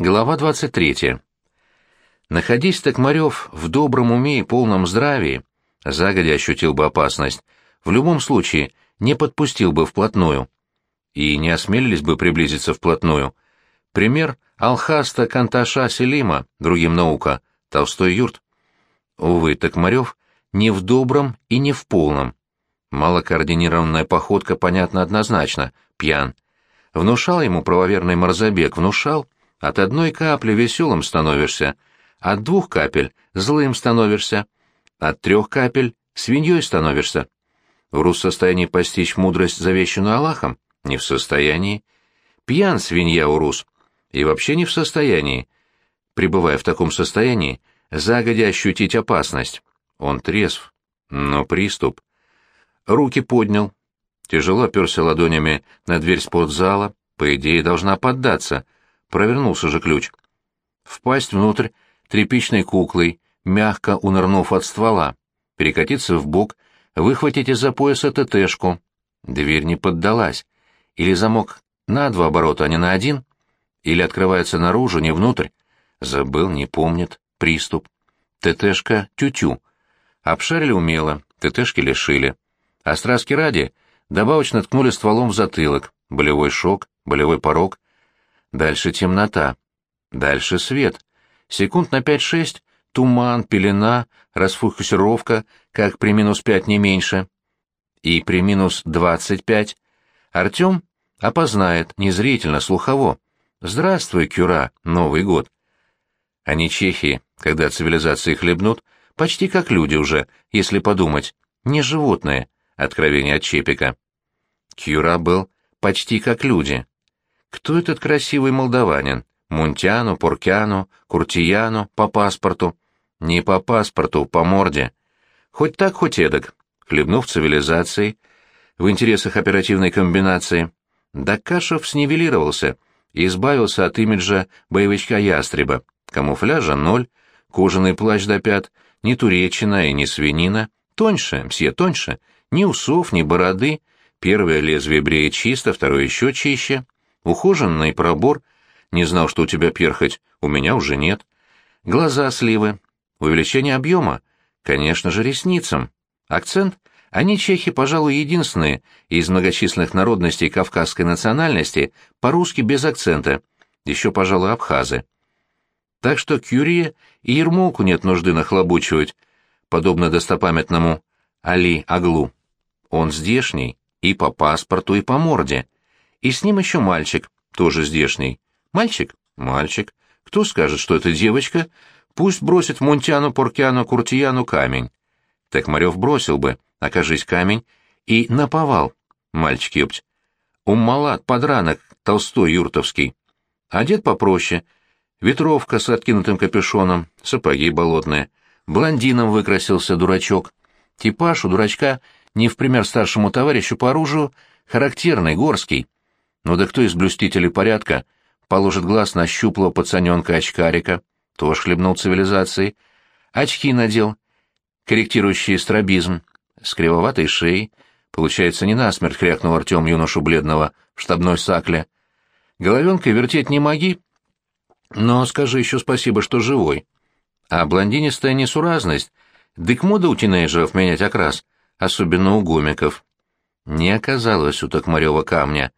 Глава 23. Находись Токмарев в добром уме и полном здравии, загодя ощутил бы опасность, в любом случае не подпустил бы вплотную. И не осмелились бы приблизиться вплотную. Пример Алхаста Канташа Селима, другим наука, Толстой юрт. Увы, Токмарев не в добром и не в полном. Малокоординированная походка понятна однозначно, пьян. Внушал ему правоверный Марзабек, внушал — от одной капли веселым становишься, от двух капель злым становишься, от трех капель свиньей становишься. Урус в состоянии постичь мудрость, завещанную Аллахом? Не в состоянии. Пьян свинья Урус. И вообще не в состоянии. Пребывая в таком состоянии, загодя ощутить опасность. Он трезв. Но приступ. Руки поднял. Тяжело оперся ладонями на дверь спортзала. По идее, должна поддаться — Провернулся же ключ. Впасть внутрь тряпичной куклой, мягко унырнув от ствола, перекатиться в бок, выхватить из-за пояса ТТшку. Дверь не поддалась. Или замок на два оборота, а не на один? Или открывается наружу, не внутрь? Забыл, не помнит. Приступ. ТТшка тю-тю. Обшарили умело, ТТшки лишили. А страски ради добавочно ткнули стволом в затылок. Болевой шок, болевой порог. Дальше темнота. Дальше свет. Секунд на пять-шесть туман, пелена, расфокусировка, как при минус пять не меньше. И при минус двадцать пять Артем опознает незрительно, слухово. «Здравствуй, Кюра, Новый год». Они чехи, когда цивилизации хлебнут, почти как люди уже, если подумать, не животные, откровение от Чепика. Кюра был почти как люди, кто этот красивый молдаванин? Мунтяну, Поркяну, Куртияну, по паспорту? Не по паспорту, по морде. Хоть так, хоть эдак. Хлебнув цивилизацией, в интересах оперативной комбинации, Дакашев снивелировался и избавился от имиджа боевичка-ястреба. Камуфляжа ноль, кожаный плащ до пят, ни туречина и ни свинина. Тоньше, мсье, тоньше. Ни усов, ни бороды. Первое лезвие бреет чисто, второе еще чище. Ухоженный пробор. Не знал, что у тебя перхоть. У меня уже нет. Глаза сливы. Увеличение объема. Конечно же, ресницам. Акцент. Они, чехи, пожалуй, единственные из многочисленных народностей кавказской национальности, по-русски без акцента. Еще, пожалуй, абхазы. Так что Кюрия и Ермолку нет нужды нахлобучивать, подобно достопамятному Али Аглу. Он здешний и по паспорту, и по морде. И с ним еще мальчик, тоже здешний. Мальчик? Мальчик. Кто скажет, что это девочка? Пусть бросит в Мунтяну, Поркяну, Куртияну камень. Так Марев бросил бы, окажись камень, и наповал. Мальчик, ёпть. Уммалат, подранок, Толстой, Юртовский. Одет попроще. Ветровка с откинутым капюшоном, сапоги болотные. Блондином выкрасился дурачок. Типаж у дурачка, не в пример старшему товарищу по оружию, характерный, горский. Ну да кто из блюстителей порядка положит глаз на щуплого пацаненка-очкарика, тоже хлебнул цивилизацией, очки надел, корректирующие стробизм, с кривоватой шеей, получается, не насмерть хрякнул Артем юношу бледного в штабной сакле. Головенкой вертеть не моги, но скажи еще спасибо, что живой. А блондинистая несуразность, дык мода у тинейджеров менять окрас, особенно у гомиков. Не оказалось у Токмарева камня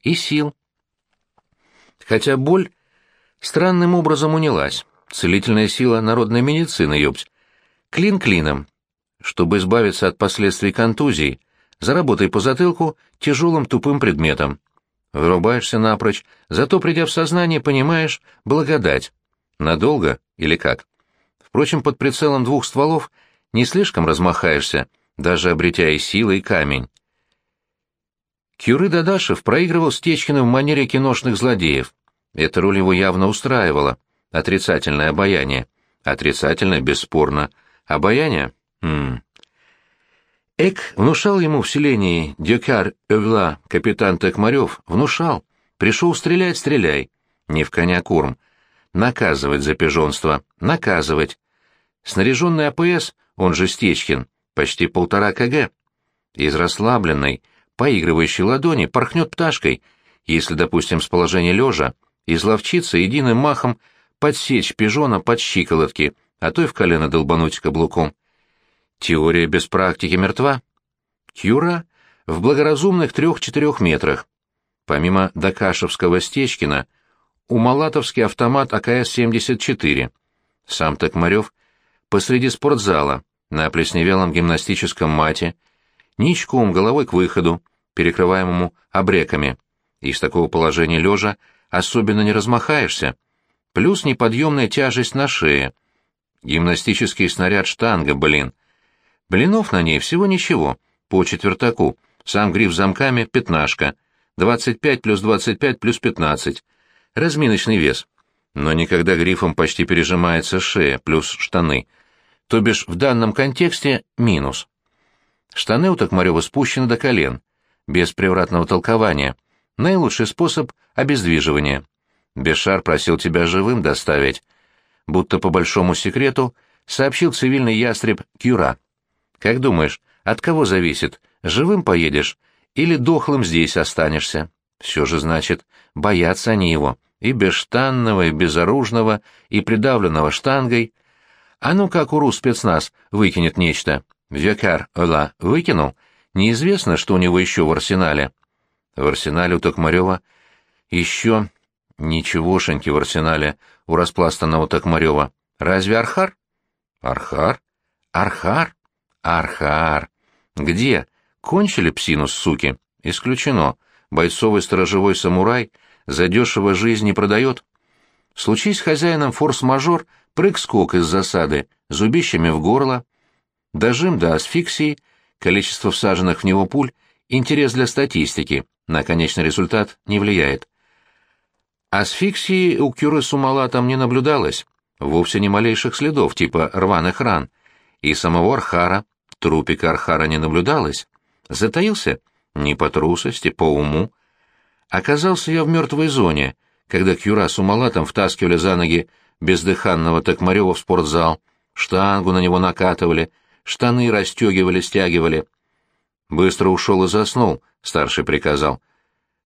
и сил. Хотя боль странным образом унялась. Целительная сила народной медицины, ёпть. Клин клином. Чтобы избавиться от последствий контузии, заработай по затылку тяжелым тупым предметом. Вырубаешься напрочь, зато, придя в сознание, понимаешь, благодать. Надолго или как? Впрочем, под прицелом двух стволов не слишком размахаешься, даже обретя и силы, и камень. Кюры Дадашев проигрывал Стечкину в манере киношных злодеев. Эта роль его явно устраивала. Отрицательное обаяние. Отрицательное, бесспорно. Обаяние? Хм. Эк внушал ему в селении Дюкар Эвла капитан Токмарев, внушал. Пришел стрелять, стреляй. Не в коня курм. Наказывать за пижонство. Наказывать. Снаряженный АПС, он же Стечкин, почти полтора кг. Из расслабленной, поигрывающей ладони порхнет пташкой, если, допустим, с положения лежа изловчиться единым махом подсечь пижона под щиколотки, а то и в колено долбануть каблуком. Теория без практики мертва. Кюра в благоразумных трех-четырех метрах. Помимо Дакашевского Стечкина, у Малатовский автомат АКС-74. Сам Токмарев посреди спортзала, на плесневелом гимнастическом мате, ничком головой к выходу, перекрываемому обреками. Из такого положения лежа особенно не размахаешься. Плюс неподъемная тяжесть на шее. Гимнастический снаряд штанга, блин. Блинов на ней всего ничего, по четвертаку. Сам гриф замками — пятнашка. 25 плюс 25 плюс 15. Разминочный вес. Но никогда грифом почти пережимается шея, плюс штаны. То бишь в данном контексте минус. Штаны у Токмарева спущены до колен, без превратного толкования. Наилучший способ обездвиживания. Бешар просил тебя живым доставить. Будто по большому секрету сообщил цивильный ястреб Кюра. Как думаешь, от кого зависит, живым поедешь или дохлым здесь останешься? Все же, значит, боятся они его, и бесштанного, и безоружного, и придавленного штангой. А ну как уру спецназ выкинет нечто. Векар, Ола, выкинул? Неизвестно, что у него еще в арсенале. В арсенале у Токмарева еще ничегошеньки в арсенале у распластанного Токмарева. Разве Архар? Архар? Архар? Архар. Где? Кончили псину, суки? Исключено. Бойцовый сторожевой самурай задешево жизнь не продает. Случись хозяином форс-мажор, прыг-скок из засады, зубищами в горло, Дожим до асфиксии, количество всаженных в него пуль — интерес для статистики, на конечный результат не влияет. Асфиксии у Кюры Сумалатом не наблюдалось, вовсе ни малейших следов типа рваных ран, и самого Архара, трупика Архара не наблюдалось. Затаился? Не по трусости, по уму. Оказался я в мертвой зоне, когда Кюра с Умалатом втаскивали за ноги бездыханного Токмарева в спортзал, штангу на него накатывали — штаны расстегивали, стягивали. Быстро ушел и заснул, старший приказал.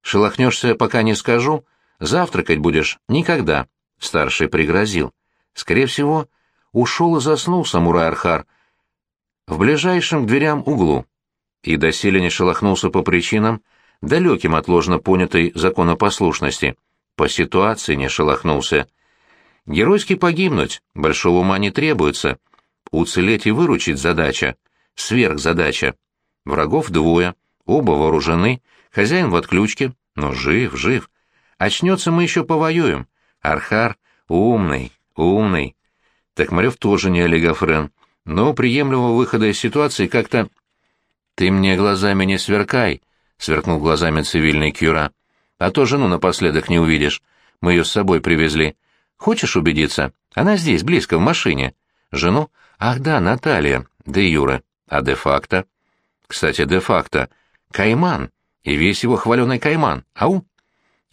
Шелохнешься, пока не скажу, завтракать будешь никогда, старший пригрозил. Скорее всего, ушел и заснул самурай Архар в ближайшем к дверям углу. И доселе не шелохнулся по причинам, далеким от ложно понятой законопослушности. По ситуации не шелохнулся. Геройски погибнуть, большого ума не требуется — Уцелеть и выручить задача, сверхзадача. Врагов двое, оба вооружены, хозяин в отключке, но жив, жив. Очнется мы еще повоюем. Архар умный, умный. Токмарев тоже не олигофрен, но приемлемого выхода из ситуации как-то... «Ты мне глазами не сверкай», — сверкнул глазами цивильный Кюра. «А то жену напоследок не увидишь. Мы ее с собой привезли. Хочешь убедиться? Она здесь, близко, в машине. Жену? Ах да, Наталья, де Юра. А де-факто? Кстати, де-факто. Кайман. И весь его хваленый кайман. Ау?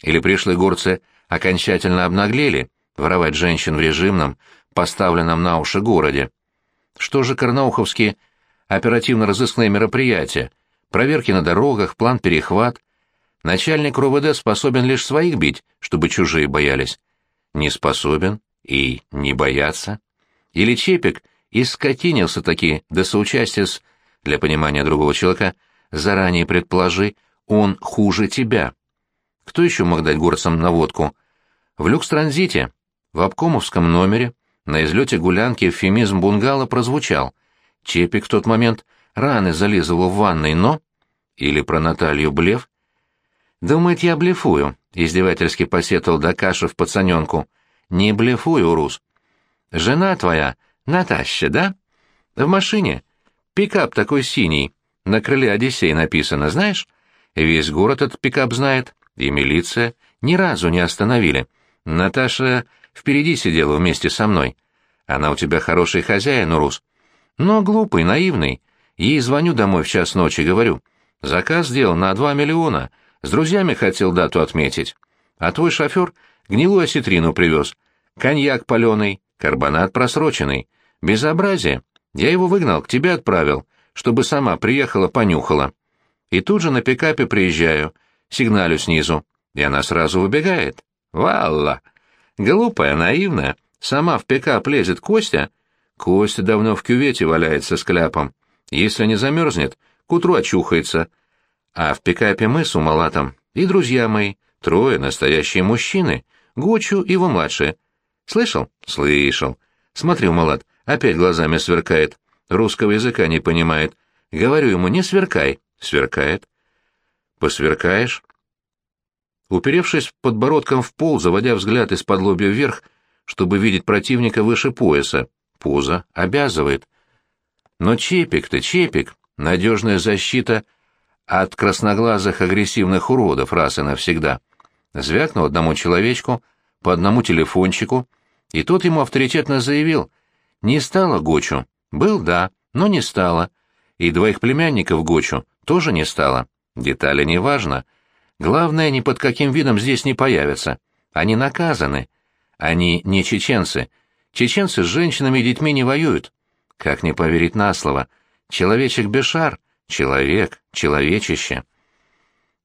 Или пришлые горцы окончательно обнаглели воровать женщин в режимном, поставленном на уши городе? Что же карнауховские оперативно-розыскные мероприятия? Проверки на дорогах, план перехват. Начальник РОВД способен лишь своих бить, чтобы чужие боялись. Не способен и не боятся. Или Чепик и скотинился-таки до соучастия с... Для понимания другого человека заранее предположи, он хуже тебя. Кто еще мог дать горцам наводку? В люкс-транзите, в обкомовском номере, на излете гулянки эвфемизм бунгало прозвучал. Чепик в тот момент раны зализывал в ванной, но... Или про Наталью блеф? «Думает, я блефую», — издевательски посетовал Дакашев пацаненку. «Не блефую, Рус. Жена твоя, Наташа, да? В машине. Пикап такой синий. На крыле Одиссей написано, знаешь? Весь город этот пикап знает. И милиция. Ни разу не остановили. Наташа впереди сидела вместе со мной. Она у тебя хороший хозяин, Урус. Но глупый, наивный. Ей звоню домой в час ночи, говорю. Заказ сделал на два миллиона. С друзьями хотел дату отметить. А твой шофер гнилую осетрину привез. Коньяк паленый, Карбонат просроченный. Безобразие. Я его выгнал, к тебе отправил, чтобы сама приехала, понюхала. И тут же на пикапе приезжаю, сигналю снизу, и она сразу выбегает. Валла! Глупая, наивная, сама в пикап лезет Костя. Костя давно в кювете валяется с кляпом. Если не замерзнет, к утру очухается. А в пикапе мы с Умалатом и друзья мои, трое настоящие мужчины, Гучу и его младшие. Слышал? Слышал. Смотри, Умалат, опять глазами сверкает. Русского языка не понимает. Говорю ему, не сверкай. Сверкает. Посверкаешь? Уперевшись подбородком в пол, заводя взгляд из-под лобья вверх, чтобы видеть противника выше пояса, поза обязывает. Но чепик ты, чепик, надежная защита от красноглазых агрессивных уродов раз и навсегда. Звякнул одному человечку, по одному телефончику, и тот ему авторитетно заявил, не стало Гочу. Был, да, но не стало. И двоих племянников Гочу тоже не стало. Детали не важно. Главное, ни под каким видом здесь не появятся. Они наказаны. Они не чеченцы. Чеченцы с женщинами и детьми не воюют. Как не поверить на слово? Человечек Бешар, человек, человечище.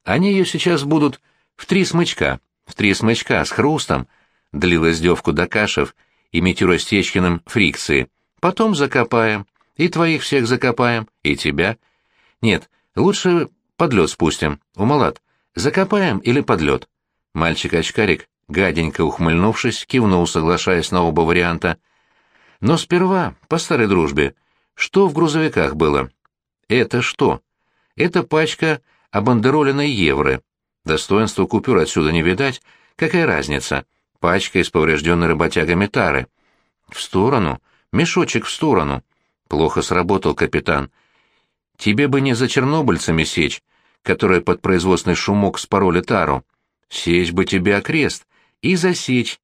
Они ее сейчас будут в три смычка, в три смычка с хрустом, длил издевку Дакашев, имитируя Стечкиным фрикции. Потом закопаем. И твоих всех закопаем, и тебя. Нет, лучше под лед спустим. Умалат, закопаем или под лед? Мальчик-очкарик, гаденько ухмыльнувшись, кивнул, соглашаясь на оба варианта. Но сперва, по старой дружбе, что в грузовиках было? Это что? Это пачка обандероленной евро. Достоинства купюр отсюда не видать. Какая разница? Пачка из поврежденной работягами тары. В сторону. Мешочек в сторону. Плохо сработал капитан. Тебе бы не за чернобыльцами сечь, которые под производственный шумок спороли тару. Сечь бы тебе окрест. И засечь.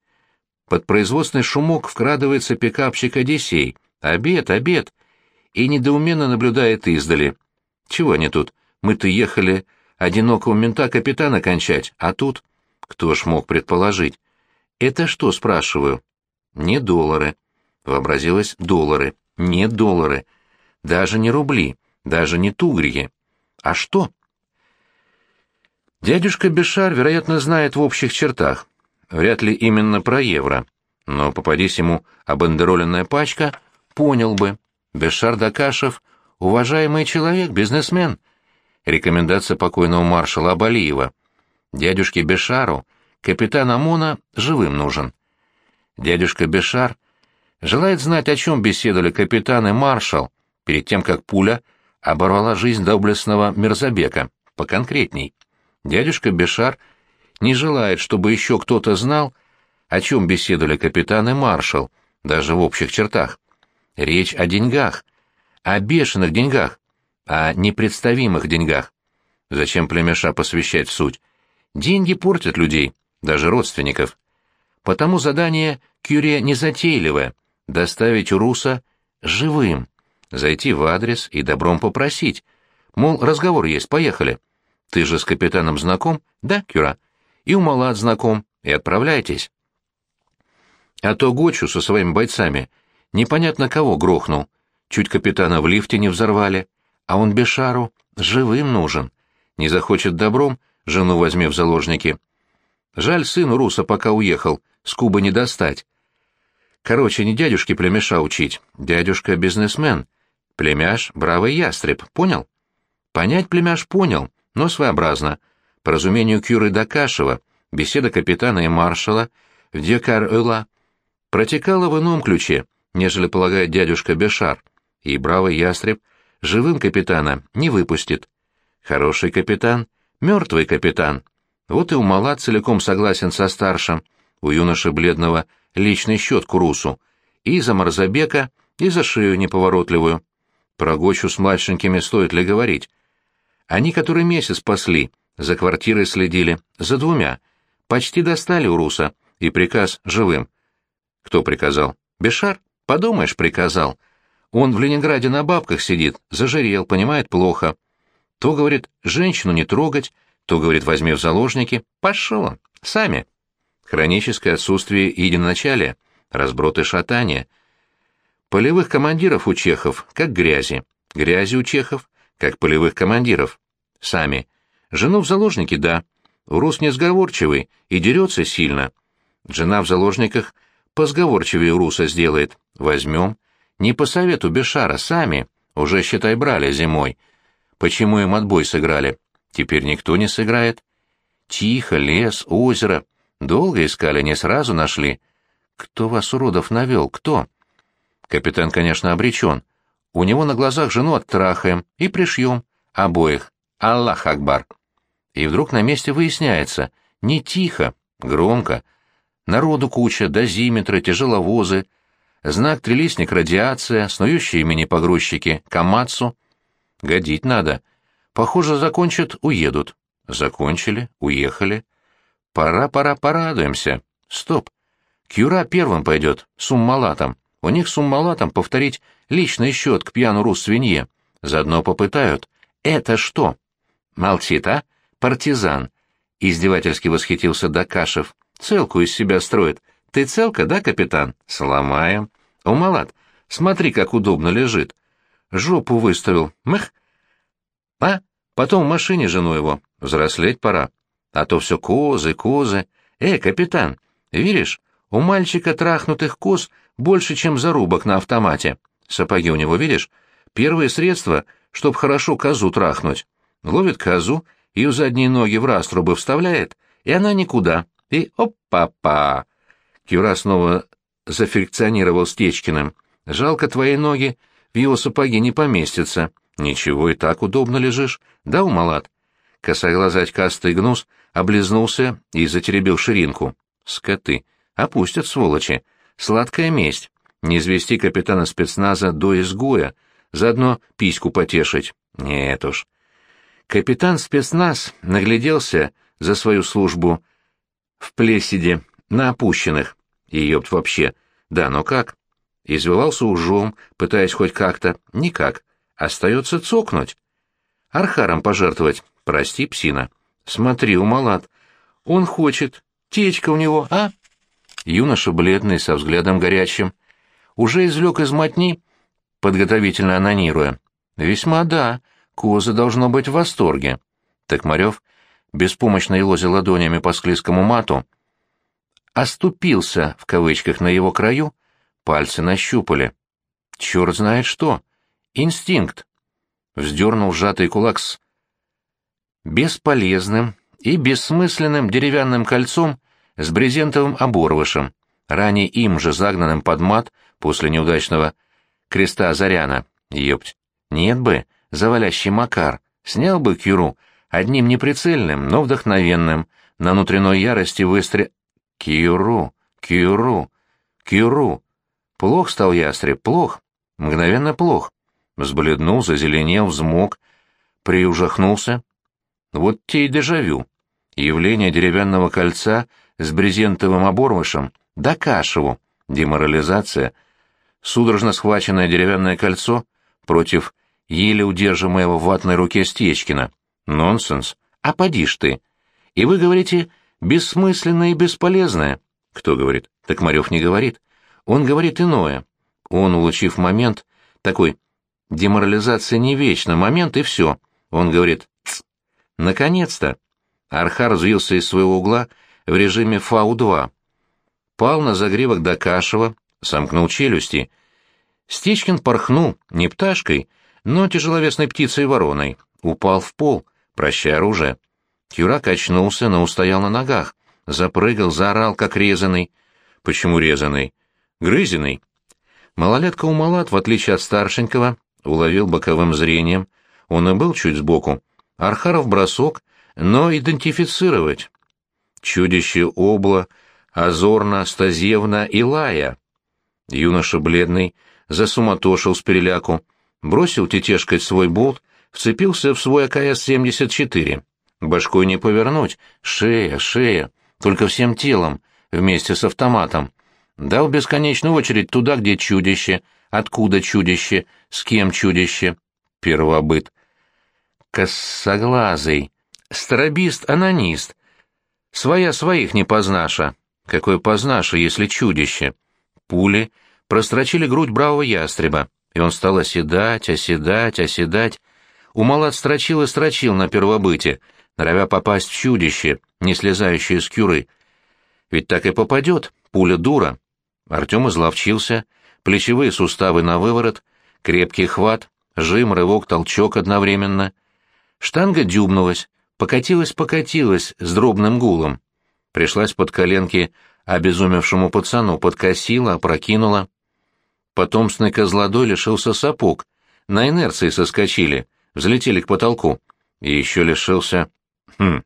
Под производственный шумок вкрадывается пикапщик Одиссей. Обед, обед. И недоуменно наблюдает издали. Чего они тут? Мы-то ехали одинокого мента капитана кончать, а тут... Кто ж мог предположить? Это что, спрашиваю? Не доллары. Вообразилось доллары. Не доллары. Даже не рубли. Даже не тугрики. А что? Дядюшка Бешар, вероятно, знает в общих чертах. Вряд ли именно про евро. Но попадись ему обандероленная пачка, понял бы. Бешар Дакашев — уважаемый человек, бизнесмен. Рекомендация покойного маршала Абалиева. Дядюшке Бешару капитан ОМОНа живым нужен. Дядюшка Бешар желает знать, о чем беседовали капитан и маршал перед тем, как пуля оборвала жизнь доблестного Мерзабека, поконкретней. Дядюшка Бешар не желает, чтобы еще кто-то знал, о чем беседовали капитан и маршал, даже в общих чертах. Речь о деньгах, о бешеных деньгах, о непредставимых деньгах. Зачем племеша посвящать суть? Деньги портят людей, даже родственников. Потому задание Кюре незатейливое — доставить Уруса живым, зайти в адрес и добром попросить. Мол, разговор есть, поехали. Ты же с капитаном знаком? Да, Кюра. И у Малат знаком, и отправляйтесь. А то Гочу со своими бойцами непонятно кого грохнул. Чуть капитана в лифте не взорвали. А он Бешару живым нужен. Не захочет добром, жену возьми в заложники. Жаль, сыну Руса пока уехал, с Кубы не достать. Короче, не дядюшке племеша учить, дядюшка бизнесмен. Племяш — бравый ястреб, понял? Понять племяш понял, но своеобразно. По разумению Кюры Дакашева, беседа капитана и маршала в Декар-Эла протекала в ином ключе, нежели полагает дядюшка Бешар, и бравый ястреб живым капитана не выпустит. Хороший капитан, мертвый капитан, вот и у мала целиком согласен со старшим, у юноши бледного личный счет Курусу, и за Марзабека, и за шею неповоротливую. Про Гочу с младшенькими стоит ли говорить? Они который месяц спасли, за квартирой следили, за двумя. Почти достали у Руса, и приказ живым. Кто приказал? Бешар? Подумаешь, приказал. Он в Ленинграде на бабках сидит, зажирел, понимает плохо. То, говорит, женщину не трогать, то, говорит, возьми в заложники. Пошел он. Сами. Хроническое отсутствие единоначалия, разброд и шатание. Полевых командиров у чехов, как грязи. Грязи у чехов, как полевых командиров. Сами. Жену в заложники, да. Рус несговорчивый и дерется сильно. Жена в заложниках позговорчивее Руса сделает. Возьмем. Не по совету Бешара, сами. Уже, считай, брали зимой. Почему им отбой сыграли? Теперь никто не сыграет. Тихо, лес, озеро. Долго искали, не сразу нашли. Кто вас, уродов, навел? Кто? Капитан, конечно, обречен. У него на глазах жену оттрахаем и пришьем. Обоих. Аллах Акбар. И вдруг на месте выясняется. Не тихо, громко. Народу куча, дозиметры, тяжеловозы. Знак трелистник радиация, снующие мини-погрузчики, Камацу. Годить надо. Похоже, закончат, уедут. Закончили, уехали. Пора, пора, порадуемся. Стоп. Кюра первым пойдет, с уммалатом. У них с уммалатом повторить личный счет к пьяну рус-свинье. Заодно попытают. Это что? Молчит, а? Партизан. Издевательски восхитился Дакашев. Целку из себя строит. Ты целка, да, капитан? Сломаем. Умалат, смотри, как удобно лежит. Жопу выставил. Мых. А? Потом в машине жену его. Взрослеть пора. А то все козы, козы. Эй, капитан, видишь, у мальчика трахнутых коз больше, чем зарубок на автомате. Сапоги у него, видишь? Первые средства, чтоб хорошо козу трахнуть. Ловит козу, ее задние ноги в раструбы вставляет, и она никуда. И опа-па! Кюра снова зафрикционировал Стечкиным. Жалко твои ноги, в его сапоги не поместятся. Ничего, и так удобно лежишь. Да, умалат? Косоглазый очкастый гнус облизнулся и затеребил ширинку. Скоты. Опустят, сволочи. Сладкая месть. Не извести капитана спецназа до изгоя, заодно письку потешить. Нет уж. Капитан спецназ нагляделся за свою службу в Плесиде, на опущенных. И ёпт вообще. Да, но как? Извивался ужом, пытаясь хоть как-то. Никак. Остается цокнуть. Архаром пожертвовать. Прости, псина. Смотри, умалат. Он хочет. Течка у него, а? Юноша бледный, со взглядом горячим. Уже извлек из мотни, подготовительно анонируя. Весьма да, козы должно быть в восторге. Токмарев, беспомощно елозя ладонями по склизкому мату, оступился, в кавычках, на его краю, пальцы нащупали. Черт знает что. Инстинкт. Вздернул сжатый кулак с бесполезным и бессмысленным деревянным кольцом с брезентовым оборвышем, ранее им же загнанным под мат после неудачного креста Заряна. Ёпть. Нет бы, завалящий Макар, снял бы Кюру одним неприцельным, но вдохновенным, на внутренной ярости выстрел... Кюру, Кюру, Кюру. Плох стал ястреб, плох, мгновенно плох. Взбледнул, зазеленел, взмок, приужахнулся. Вот те и дежавю. Явление деревянного кольца с брезентовым оборвышем, да кашеву, деморализация, судорожно схваченное деревянное кольцо против еле удерживаемого в ватной руке Стечкина. Нонсенс. А поди ж ты. И вы говорите бессмысленное и бесполезное. Кто говорит? Так Марев не говорит. Он говорит иное. Он, улучив момент, такой, деморализация не вечна, момент и все. Он говорит, наконец-то. Архар взвился из своего угла в режиме Фау-2. Пал на загривок Дакашева, сомкнул челюсти. Стечкин порхнул, не пташкой, но тяжеловесной птицей-вороной, упал в пол, прощая оружие. Кюрак очнулся, но устоял на ногах, запрыгал, заорал, как резаный. Почему резаный? Грызиный. Малолетка Умалат, в отличие от старшенького, уловил боковым зрением. Он и был чуть сбоку. Архаров бросок, но идентифицировать. Чудище обла, озорно, стазевно и лая. Юноша бледный засуматошил с переляку, бросил тетешкой свой болт, вцепился в свой АКС-74. Башкой не повернуть, шея, шея, только всем телом, вместе с автоматом. Дал бесконечную очередь туда, где чудище, откуда чудище, с кем чудище. Первобыт. Косоглазый. Старобист-анонист. Своя своих не познаша. Какое познаша, если чудище? Пули прострочили грудь бравого ястреба, и он стал оседать, оседать, оседать. Умалат строчил и строчил на первобыте, норовя попасть в чудище, не слезающее с кюры. Ведь так и попадет, пуля дура. Артем изловчился, плечевые суставы на выворот, крепкий хват, жим, рывок, толчок одновременно. Штанга дюбнулась, покатилась-покатилась с дробным гулом. Пришлась под коленки обезумевшему пацану, подкосила, опрокинула. Потомственный козлодой лишился сапог, на инерции соскочили, взлетели к потолку. И еще лишился... Хм...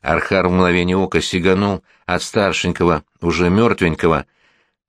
Архар в мгновение ока сиганул от старшенького, уже мертвенького,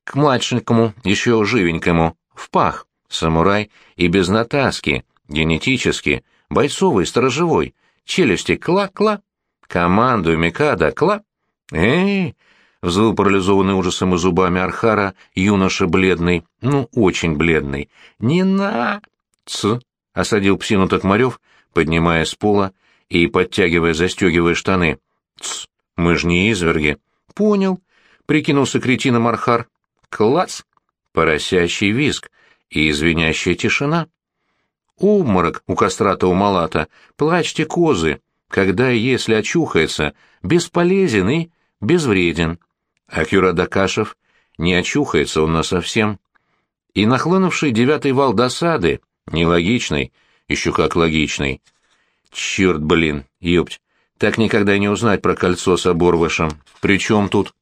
к младшенькому, еще живенькому, в пах. Самурай и без натаски, генетически, бойцовый, сторожевой, челюсти кла-кла, командую Микада кла. Эй! Взвыл парализованный ужасом и зубами Архара, юноша бледный, ну, очень бледный. «Не на...» «Ц!» — осадил псину Токмарев, поднимая с пола и подтягивая, застегивая штаны. «Ц! Мы ж не изверги!» «Понял!» — прикинулся кретином Архар. «Класс!» — поросящий визг и извиняющая тишина. Обморок у кострата Малата, плачьте козы, когда если очухается, бесполезен и безвреден. А Кюрадакашев не очухается он насовсем. И нахлынувший девятый вал досады, нелогичный, еще как логичный. Черт, блин, ёпть, так никогда и не узнать про кольцо с оборвышем. При тут?